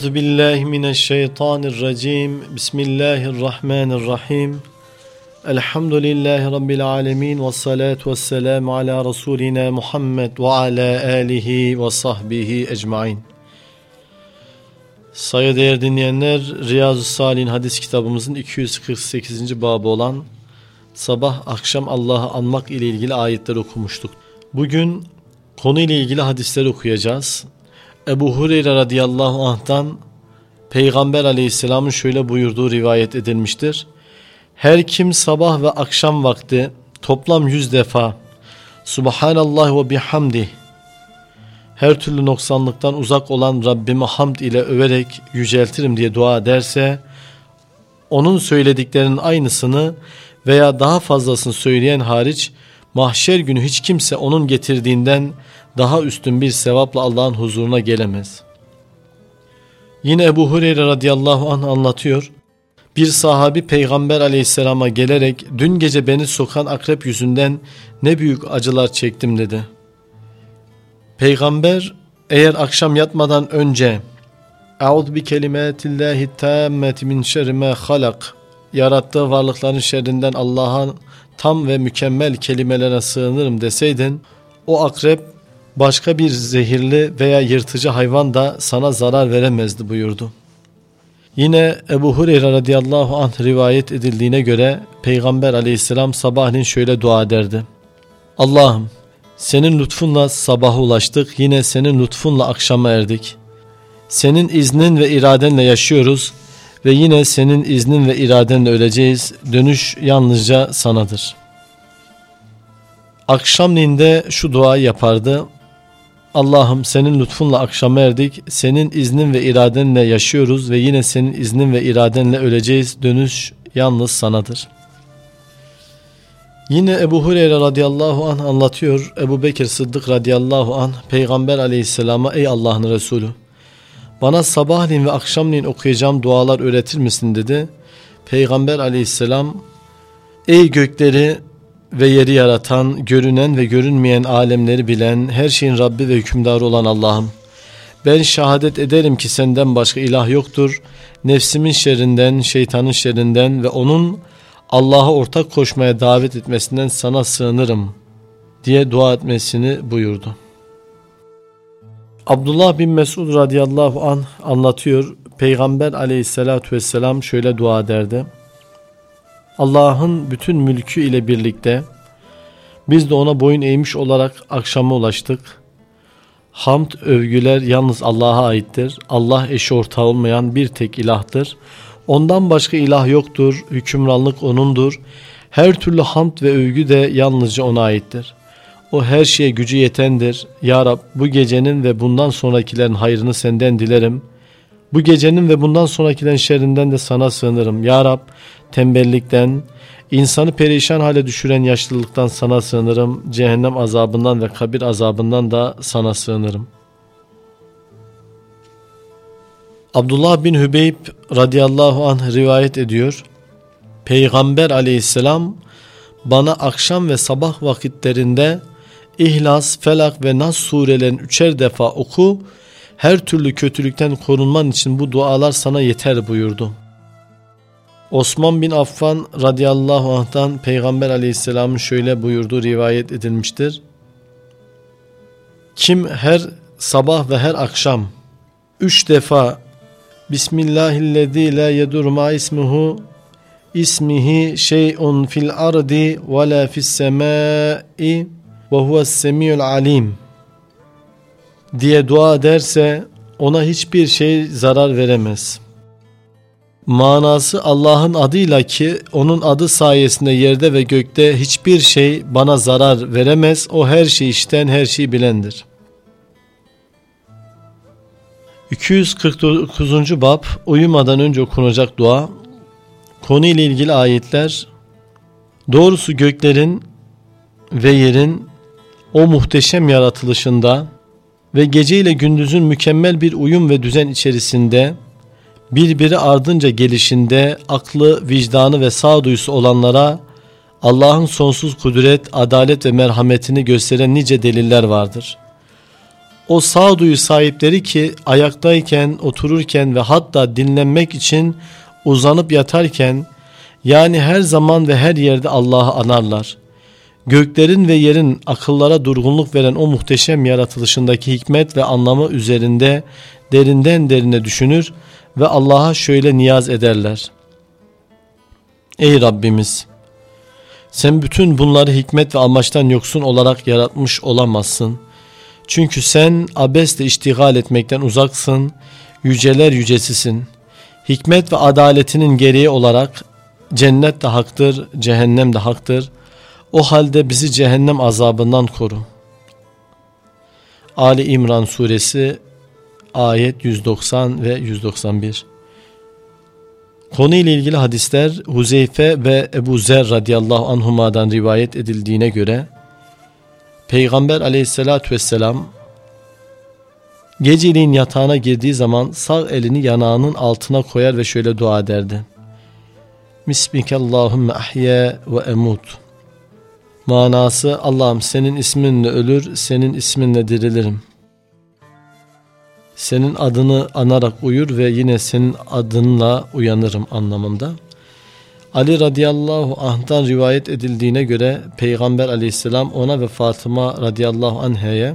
Euzu billahi mineşşeytanirracim. Bismillahirrahmanirrahim. Elhamdülillahi rabbil alamin ve salatu vesselam ala rasulina Muhammed ve ala alihi ve sahbihi ecmaîn. Saygıdeğer dinleyenler, Riyazu Salih'in hadis kitabımızın 248. babı olan sabah akşam Allah'ı anmak ile ilgili ayetler okumuştuk. Bugün konu ile ilgili hadisler okuyacağız. Ebu Hureyre radıyallahu anh'tan Peygamber aleyhisselamın şöyle buyurduğu rivayet edilmiştir. Her kim sabah ve akşam vakti toplam yüz defa Subhanallah ve bihamdi her türlü noksanlıktan uzak olan Rabbimi hamd ile överek yüceltirim diye dua ederse onun söylediklerinin aynısını veya daha fazlasını söyleyen hariç mahşer günü hiç kimse onun getirdiğinden daha üstün bir sevapla Allah'ın huzuruna gelemez. Yine Ebu Hureyre radıyallahu anh anlatıyor. Bir sahabi peygamber aleyhisselama gelerek dün gece beni sokan akrep yüzünden ne büyük acılar çektim dedi. Peygamber eğer akşam yatmadan önce Eûzu bi kelimatillahi tammeti min şerri ma halak yarattığı varlıkların şerrinden Allah'ın tam ve mükemmel kelimelere sığınırım deseydin o akrep başka bir zehirli veya yırtıcı hayvan da sana zarar veremezdi buyurdu. Yine Ebu Hureyre radıyallahu anh rivayet edildiğine göre Peygamber aleyhisselam sabahleyin şöyle dua ederdi. Allah'ım senin lütfunla sabaha ulaştık yine senin lütfunla akşama erdik. Senin iznin ve iradenle yaşıyoruz ve yine senin iznin ve iradenle öleceğiz. Dönüş yalnızca sanadır. Akşamleyin şu duayı yapardı. Allah'ım senin lütfunla akşama erdik. Senin iznin ve iradenle yaşıyoruz ve yine senin iznin ve iradenle öleceğiz. Dönüş yalnız sanadır. Yine Ebu Hureyre radıyallahu anh anlatıyor. Ebu Bekir Sıddık radıyallahu anh Peygamber aleyhisselama ey Allah'ın Resulü bana sabahleyin ve akşamleyin okuyacağım dualar öğretir misin dedi. Peygamber aleyhisselam ey gökleri ve yeri yaratan, görünen ve görünmeyen alemleri bilen, her şeyin Rabbi ve hükümdarı olan Allah'ım. Ben şehadet ederim ki senden başka ilah yoktur. Nefsimin şerrinden, şeytanın şerrinden ve onun Allah'a ortak koşmaya davet etmesinden sana sığınırım diye dua etmesini buyurdu. Abdullah bin Mesud radıyallahu an anlatıyor. Peygamber aleyhissalatü vesselam şöyle dua ederdi. Allah'ın bütün mülkü ile birlikte biz de ona boyun eğmiş olarak akşama ulaştık. Hamd, övgüler yalnız Allah'a aittir. Allah eşi ortağı olmayan bir tek ilahtır. Ondan başka ilah yoktur. Hükümranlık O'nundur. Her türlü hamd ve övgü de yalnızca O'na aittir. O her şeye gücü yetendir. Ya Rab bu gecenin ve bundan sonrakilerin hayrını senden dilerim. Bu gecenin ve bundan sonrakilerin şerrinden de sana sığınırım. Ya Rab tembellikten, insanı perişan hale düşüren yaşlılıktan sana sığınırım. Cehennem azabından ve kabir azabından da sana sığınırım. Abdullah bin Hübeyb radıyallahu anh rivayet ediyor. Peygamber aleyhisselam bana akşam ve sabah vakitlerinde İhlas, Felak ve Nas surelerin üçer defa oku, her türlü kötülükten korunman için bu dualar sana yeter buyurdu. Osman bin Affan radıyallahu anh'tan Peygamber aleyhisselamın şöyle buyurduğu rivayet edilmiştir. Kim her sabah ve her akşam üç defa Bismillahillezî la yedur ma ismuhu ismihi şey'un fil ardi ve la fis semai ve huves semiyul alim diye dua ederse ona hiçbir şey zarar veremez. Manası Allah'ın adıyla ki onun adı sayesinde yerde ve gökte hiçbir şey bana zarar veremez. O her şeyi işten her şeyi bilendir. 249. bab uyumadan önce okunacak dua konu ile ilgili ayetler doğrusu göklerin ve yerin o muhteşem yaratılışında ve gece ile gündüzün mükemmel bir uyum ve düzen içerisinde birbiri ardınca gelişinde aklı, vicdanı ve sağduyusu olanlara Allah'ın sonsuz kudret, adalet ve merhametini gösteren nice deliller vardır. O sağduyu sahipleri ki ayaktayken, otururken ve hatta dinlenmek için uzanıp yatarken yani her zaman ve her yerde Allah'ı anarlar. Göklerin ve yerin akıllara durgunluk veren o muhteşem yaratılışındaki hikmet ve anlamı üzerinde derinden derine düşünür ve Allah'a şöyle niyaz ederler. Ey Rabbimiz! Sen bütün bunları hikmet ve amaçtan yoksun olarak yaratmış olamazsın. Çünkü sen abesle iştigal etmekten uzaksın, yüceler yücesisin. Hikmet ve adaletinin gereği olarak cennet de haktır, cehennem de haktır. O halde bizi cehennem azabından koru. Ali İmran suresi ayet 190 ve 191 Konu ile ilgili hadisler Huzeyfe ve Ebu Zer radıyallahu anhuma'dan rivayet edildiğine göre Peygamber aleyhissalatü vesselam geceliğin yatağına girdiği zaman sağ elini yanağının altına koyar ve şöyle dua ederdi. Bismike Allahümme ahye ve emut. Manası Allah'ım senin isminle ölür, senin isminle dirilirim senin adını anarak uyur ve yine senin adınla uyanırım anlamında. Ali radıyallahu anh'tan rivayet edildiğine göre Peygamber aleyhisselam ona ve Fatıma radıyallahu anh'e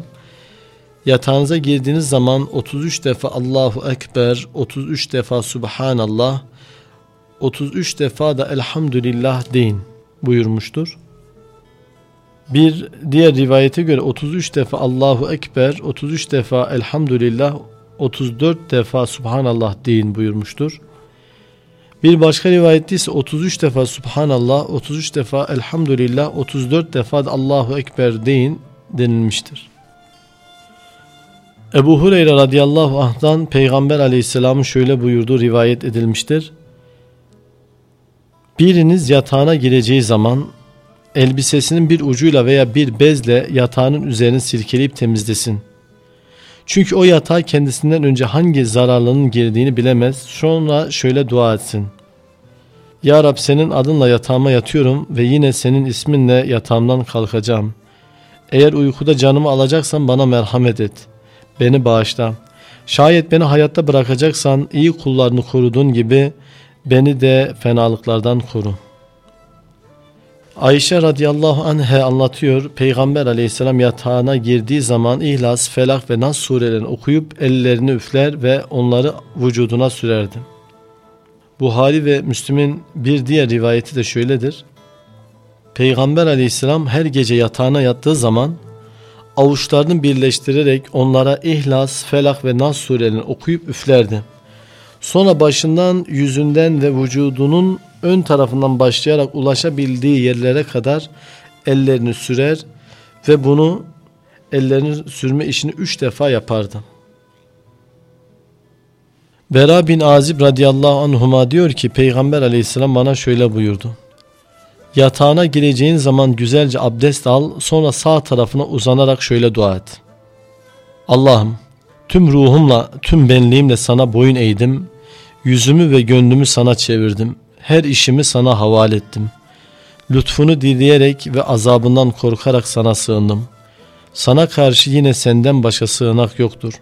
yatağınıza girdiğiniz zaman 33 defa Allahu Ekber, 33 defa Subhanallah, 33 defa da Elhamdülillah deyin buyurmuştur. Bir diğer rivayete göre 33 defa Allahu Ekber, 33 defa Elhamdülillah, 34 defa Subhanallah deyin buyurmuştur. Bir başka rivayette ise 33 defa Subhanallah, 33 defa Elhamdülillah, 34 defa da Allahu Ekber deyin denilmiştir. Ebu Hureyre radıyallahu anh'dan Peygamber aleyhisselamın şöyle buyurduğu rivayet edilmiştir. Biriniz yatağına gireceği zaman elbisesinin bir ucuyla veya bir bezle yatağının üzerini silkeleyip temizlesin.'' Çünkü o yatağa kendisinden önce hangi zararlının girdiğini bilemez. Sonra şöyle dua etsin. Ya Rab senin adınla yatağıma yatıyorum ve yine senin isminle yatağımdan kalkacağım. Eğer uykuda canımı alacaksan bana merhamet et. Beni bağışla. Şayet beni hayatta bırakacaksan iyi kullarını koruduğun gibi beni de fenalıklardan koru.'' Ayşe radıyallahu anhe anlatıyor. Peygamber aleyhisselam yatağına girdiği zaman İhlas, Felak ve Nas surelerini okuyup ellerini üfler ve onları vücuduna sürerdi. Buhari ve Müslüm'ün bir diğer rivayeti de şöyledir. Peygamber aleyhisselam her gece yatağına yattığı zaman avuçlarını birleştirerek onlara İhlas, Felak ve Nas surelerini okuyup üflerdi. Sonra başından, yüzünden ve vücudunun ön tarafından başlayarak ulaşabildiği yerlere kadar ellerini sürer ve bunu ellerini sürme işini üç defa yapardı. Bera bin Azib radıyallahu anhuma diyor ki Peygamber aleyhisselam bana şöyle buyurdu. Yatağına gireceğin zaman güzelce abdest al sonra sağ tarafına uzanarak şöyle dua et. Allah'ım tüm ruhumla tüm benliğimle sana boyun eğdim yüzümü ve gönlümü sana çevirdim her işimi sana havale ettim. Lütfunu dileyerek ve azabından korkarak sana sığındım. Sana karşı yine senden başka sığınak yoktur.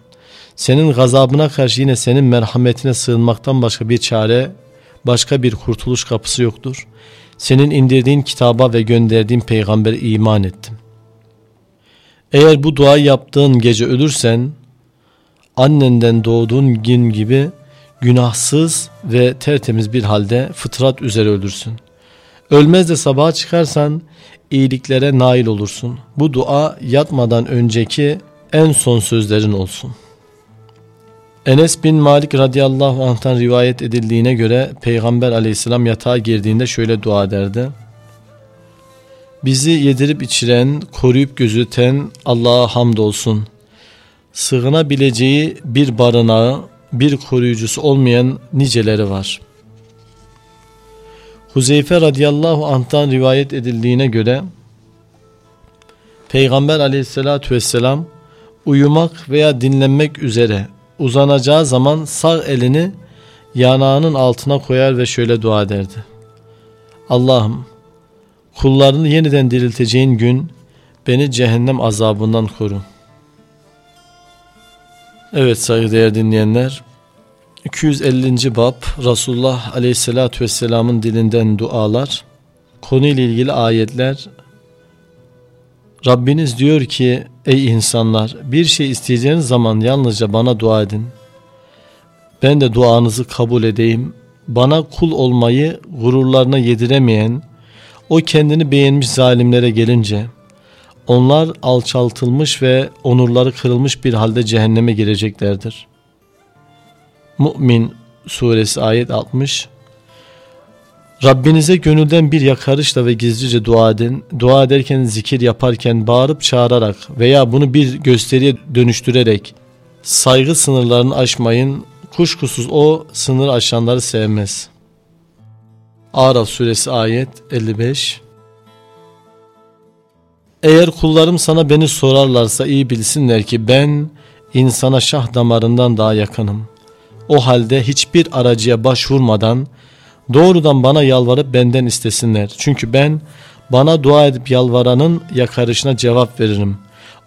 Senin gazabına karşı yine senin merhametine sığınmaktan başka bir çare, başka bir kurtuluş kapısı yoktur. Senin indirdiğin kitaba ve gönderdiğin peygambere iman ettim. Eğer bu duayı yaptığın gece ölürsen, annenden doğduğun gün gibi günahsız ve tertemiz bir halde fıtrat üzere ölürsün. Ölmez de sabaha çıkarsan iyiliklere nail olursun. Bu dua yatmadan önceki en son sözlerin olsun. Enes bin Malik radıyallahu anh'tan rivayet edildiğine göre Peygamber aleyhisselam yatağa girdiğinde şöyle dua ederdi. Bizi yedirip içiren, koruyup gözüten Allah'a hamdolsun. Sığınabileceği bir barınağı, bir koruyucusu olmayan niceleri var. Huzeyfe radıyallahu anh'tan rivayet edildiğine göre Peygamber aleyhissalatü vesselam uyumak veya dinlenmek üzere uzanacağı zaman sağ elini yanağının altına koyar ve şöyle dua ederdi. Allah'ım kullarını yeniden dirilteceğin gün beni cehennem azabından koru. Evet saygıdeğer dinleyenler 250. bab Resulullah Aleyhisselatü Vesselam'ın dilinden dualar konuyla ilgili ayetler Rabbiniz diyor ki ey insanlar bir şey isteyeceğiniz zaman yalnızca bana dua edin. Ben de duanızı kabul edeyim. Bana kul olmayı gururlarına yediremeyen o kendini beğenmiş zalimlere gelince onlar alçaltılmış ve onurları kırılmış bir halde cehenneme gireceklerdir. Mü'min suresi ayet 60 Rabbinize gönülden bir yakarışla ve gizlice dua edin. Dua ederken, zikir yaparken, bağırıp çağırarak veya bunu bir gösteriye dönüştürerek saygı sınırlarını aşmayın. Kuşkusuz o sınır aşanları sevmez. Araf suresi ayet 55 Eğer kullarım sana beni sorarlarsa iyi bilsinler ki ben insana şah damarından daha yakınım. O halde hiçbir aracıya başvurmadan doğrudan bana yalvarıp benden istesinler. Çünkü ben bana dua edip yalvaranın yakarışına cevap veririm.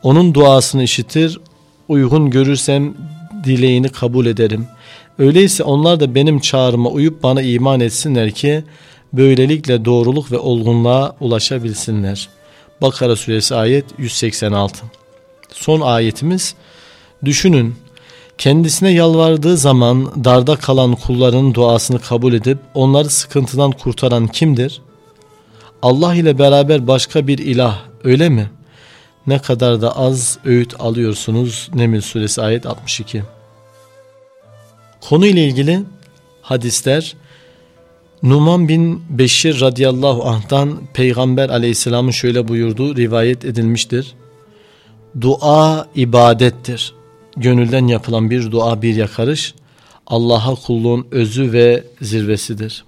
Onun duasını işitir, uygun görürsem dileğini kabul ederim. Öyleyse onlar da benim çağrıma uyup bana iman etsinler ki böylelikle doğruluk ve olgunluğa ulaşabilsinler. Bakara suresi ayet 186. Son ayetimiz düşünün kendisine yalvardığı zaman darda kalan kulların duasını kabul edip onları sıkıntıdan kurtaran kimdir? Allah ile beraber başka bir ilah öyle mi? Ne kadar da az öğüt alıyorsunuz Neml suresi ayet 62. Konu ile ilgili hadisler Numan bin Beşir radıyallahu anh'tan Peygamber aleyhisselamın şöyle buyurduğu rivayet edilmiştir. Dua ibadettir. Gönülden yapılan bir dua bir yakarış Allah'a kulluğun özü ve zirvesidir.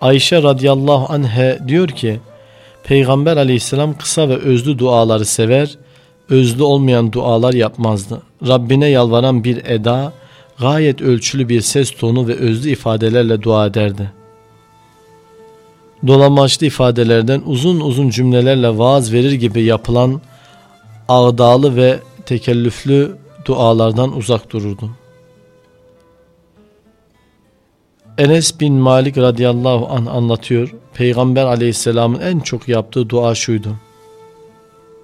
Ayşe radıyallahu anhe diyor ki Peygamber aleyhisselam kısa ve özlü duaları sever, özlü olmayan dualar yapmazdı. Rabbine yalvaran bir eda, gayet ölçülü bir ses tonu ve özlü ifadelerle dua ederdi. Dolamaçlı ifadelerden uzun uzun cümlelerle vaaz verir gibi yapılan ağdalı ve tekellüflü dualardan uzak dururdu. Enes bin Malik radıyallahu anh anlatıyor. Peygamber aleyhisselamın en çok yaptığı dua şuydu.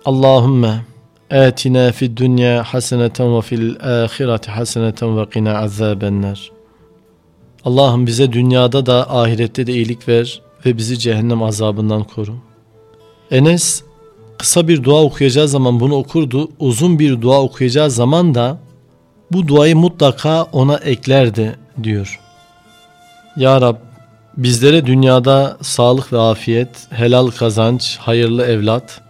Allahümme Fid dünya haseneten ve fil ahireti haseneten ve qina azabennar. Allah'ım bize dünyada da ahirette de iyilik ver ve bizi cehennem azabından koru. Enes kısa bir dua okuyacağı zaman bunu okurdu. Uzun bir dua okuyacağı zaman da bu duayı mutlaka ona eklerdi diyor. Ya Rab bizlere dünyada sağlık ve afiyet, helal kazanç, hayırlı evlat,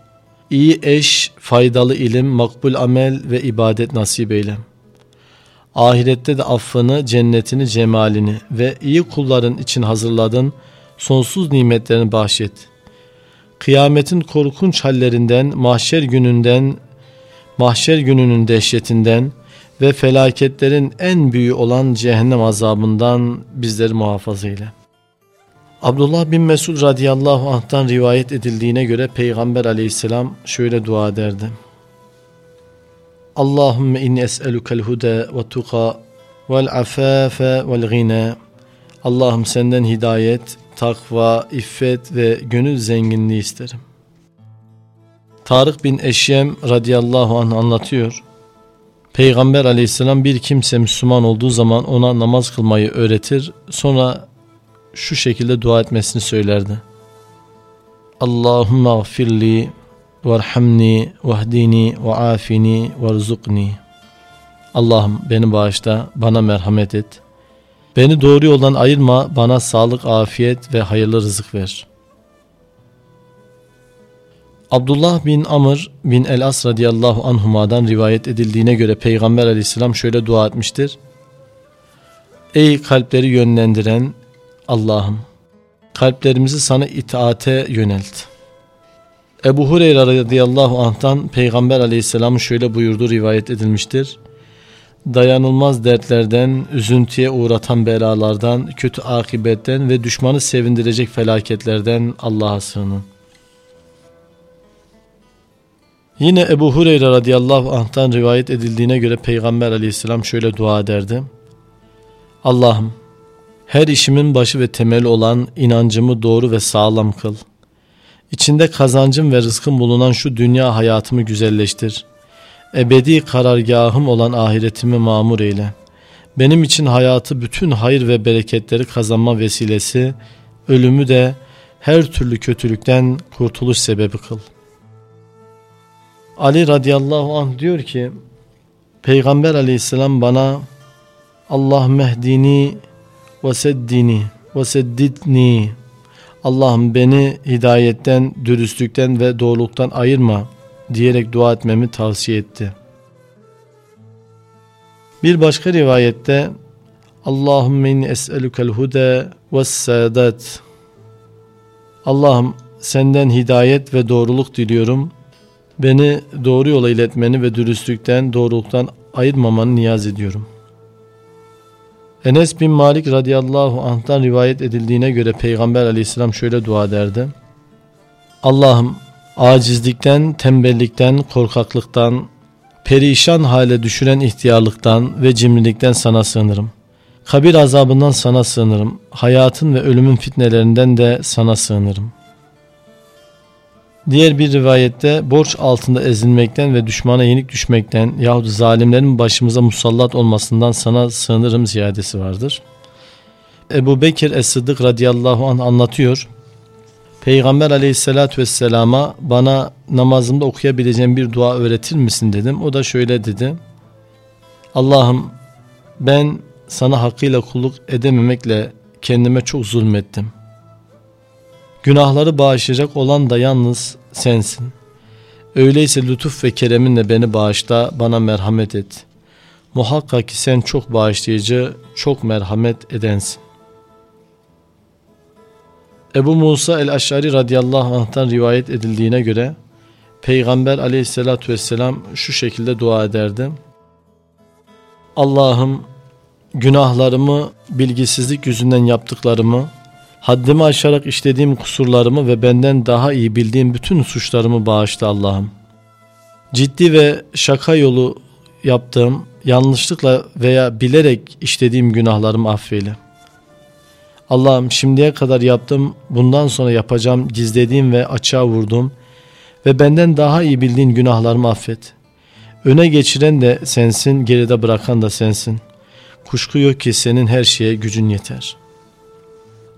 iyi eş, faydalı ilim, makbul amel ve ibadet nasip eyle. Ahirette de affını, cennetini, cemalini ve iyi kulların için hazırladın sonsuz nimetlerini bahşet. Kıyametin korkunç hallerinden, mahşer gününden, mahşer gününün dehşetinden ve felaketlerin en büyüğü olan cehennem azabından bizleri muhafaza eyle. Abdullah bin Mesud radıyallahu anh'tan rivayet edildiğine göre Peygamber aleyhisselam şöyle dua ederdi. Allahümme inni es'elukel hude ve tuka vel afafe vel gina. Allah'ım senden hidayet, takva, iffet ve gönül zenginliği isterim. Tarık bin Eşyem radıyallahu anh anlatıyor. Peygamber aleyhisselam bir kimse Müslüman olduğu zaman ona namaz kılmayı öğretir. Sonra şu şekilde dua etmesini söylerdi. Allahümme gfirli varhamni vahdini ve afini varzukni. Allah'ım beni bağışla, bana merhamet et. Beni doğru yoldan ayırma, bana sağlık, afiyet ve hayırlı rızık ver. Abdullah bin Amr bin El-As radıyallahu anhuma'dan rivayet edildiğine göre Peygamber aleyhisselam şöyle dua etmiştir. Ey kalpleri yönlendiren Allah'ım kalplerimizi sana itaate yönelt. Ebu Hureyre radıyallahu anh'tan Peygamber aleyhisselam şöyle buyurdu rivayet edilmiştir. Dayanılmaz dertlerden, üzüntüye uğratan belalardan, kötü akibetten ve düşmanı sevindirecek felaketlerden Allah'a sığının. Yine Ebu Hureyre radıyallahu anh'tan rivayet edildiğine göre Peygamber aleyhisselam şöyle dua ederdi. Allah'ım her işimin başı ve temeli olan inancımı doğru ve sağlam kıl. İçinde kazancım ve rızkım bulunan şu dünya hayatımı güzelleştir. Ebedi karargahım olan ahiretimi mamur eyle. Benim için hayatı bütün hayır ve bereketleri kazanma vesilesi, ölümü de her türlü kötülükten kurtuluş sebebi kıl. Ali radıyallahu anh diyor ki, Peygamber aleyhisselam bana Allah mehdini ve seddini ve seddidni Allah'ım beni hidayetten, dürüstlükten ve doğruluktan ayırma diyerek dua etmemi tavsiye etti. Bir başka rivayette Allahümme inni es'elukel hude ve saadet Allah'ım senden hidayet ve doğruluk diliyorum. Beni doğru yola iletmeni ve dürüstlükten, doğruluktan ayırmamanı niyaz ediyorum.'' Enes bin Malik radıyallahu anh'tan rivayet edildiğine göre Peygamber aleyhisselam şöyle dua ederdi. Allah'ım acizlikten, tembellikten, korkaklıktan, perişan hale düşüren ihtiyarlıktan ve cimrilikten sana sığınırım. Kabir azabından sana sığınırım. Hayatın ve ölümün fitnelerinden de sana sığınırım. Diğer bir rivayette borç altında ezilmekten ve düşmana yenik düşmekten yahut zalimlerin başımıza musallat olmasından sana sığınırım ziyadesi vardır. Ebu Bekir Es-Sıddık radıyallahu anh anlatıyor. Peygamber aleyhissalatü vesselama bana namazımda okuyabileceğim bir dua öğretir misin dedim. O da şöyle dedi. Allah'ım ben sana hakkıyla kulluk edememekle kendime çok zulmettim. Günahları bağışlayacak olan da yalnız sensin. Öyleyse lütuf ve kereminle beni bağışla, bana merhamet et. Muhakkak ki sen çok bağışlayıcı, çok merhamet edensin. Ebu Musa el-Aşari radıyallahu anh'tan rivayet edildiğine göre Peygamber aleyhissalatü vesselam şu şekilde dua ederdi. Allah'ım günahlarımı, bilgisizlik yüzünden yaptıklarımı, Haddimi aşarak işlediğim kusurlarımı ve benden daha iyi bildiğim bütün suçlarımı bağışla Allah'ım. Ciddi ve şaka yolu yaptığım, yanlışlıkla veya bilerek işlediğim günahlarımı affeyle. Allah'ım şimdiye kadar yaptım, bundan sonra yapacağım, gizlediğim ve açığa vurduğum ve benden daha iyi bildiğin günahlarımı affet. Öne geçiren de sensin, geride bırakan da sensin. Kuşku yok ki senin her şeye gücün yeter.''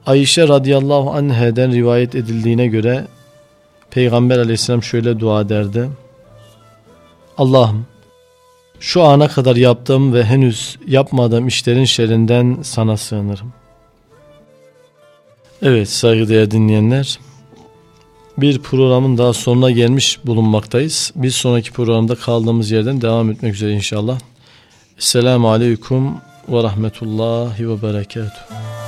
Ayşe radıyallahu anheden rivayet edildiğine göre Peygamber aleyhisselam şöyle dua ederdi. Allah'ım şu ana kadar yaptığım ve henüz yapmadığım işlerin şerrinden sana sığınırım. Evet saygıdeğer dinleyenler bir programın daha sonuna gelmiş bulunmaktayız. Bir sonraki programda kaldığımız yerden devam etmek üzere inşallah. Selamun Aleyküm ve Rahmetullahi ve Berekatuhu.